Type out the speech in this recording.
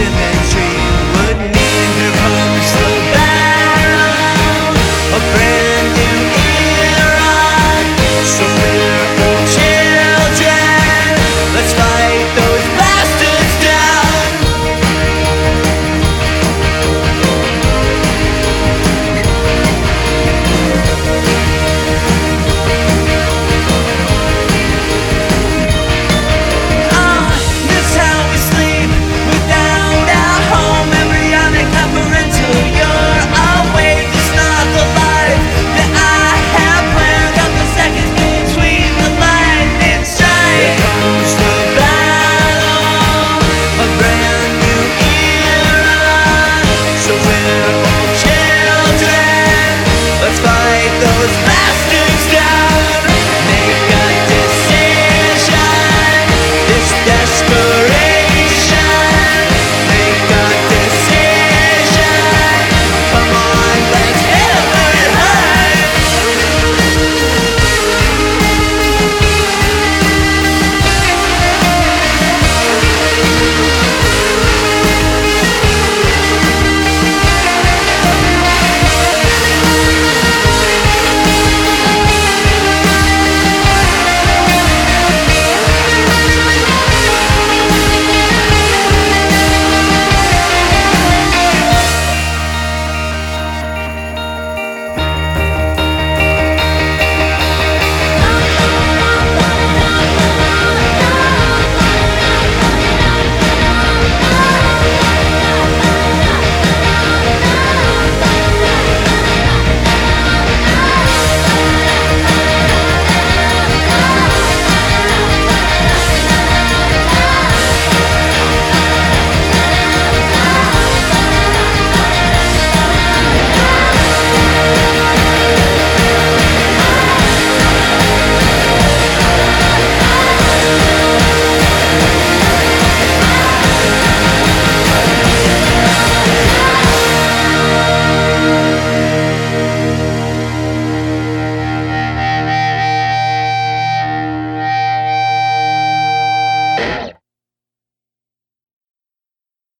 in there.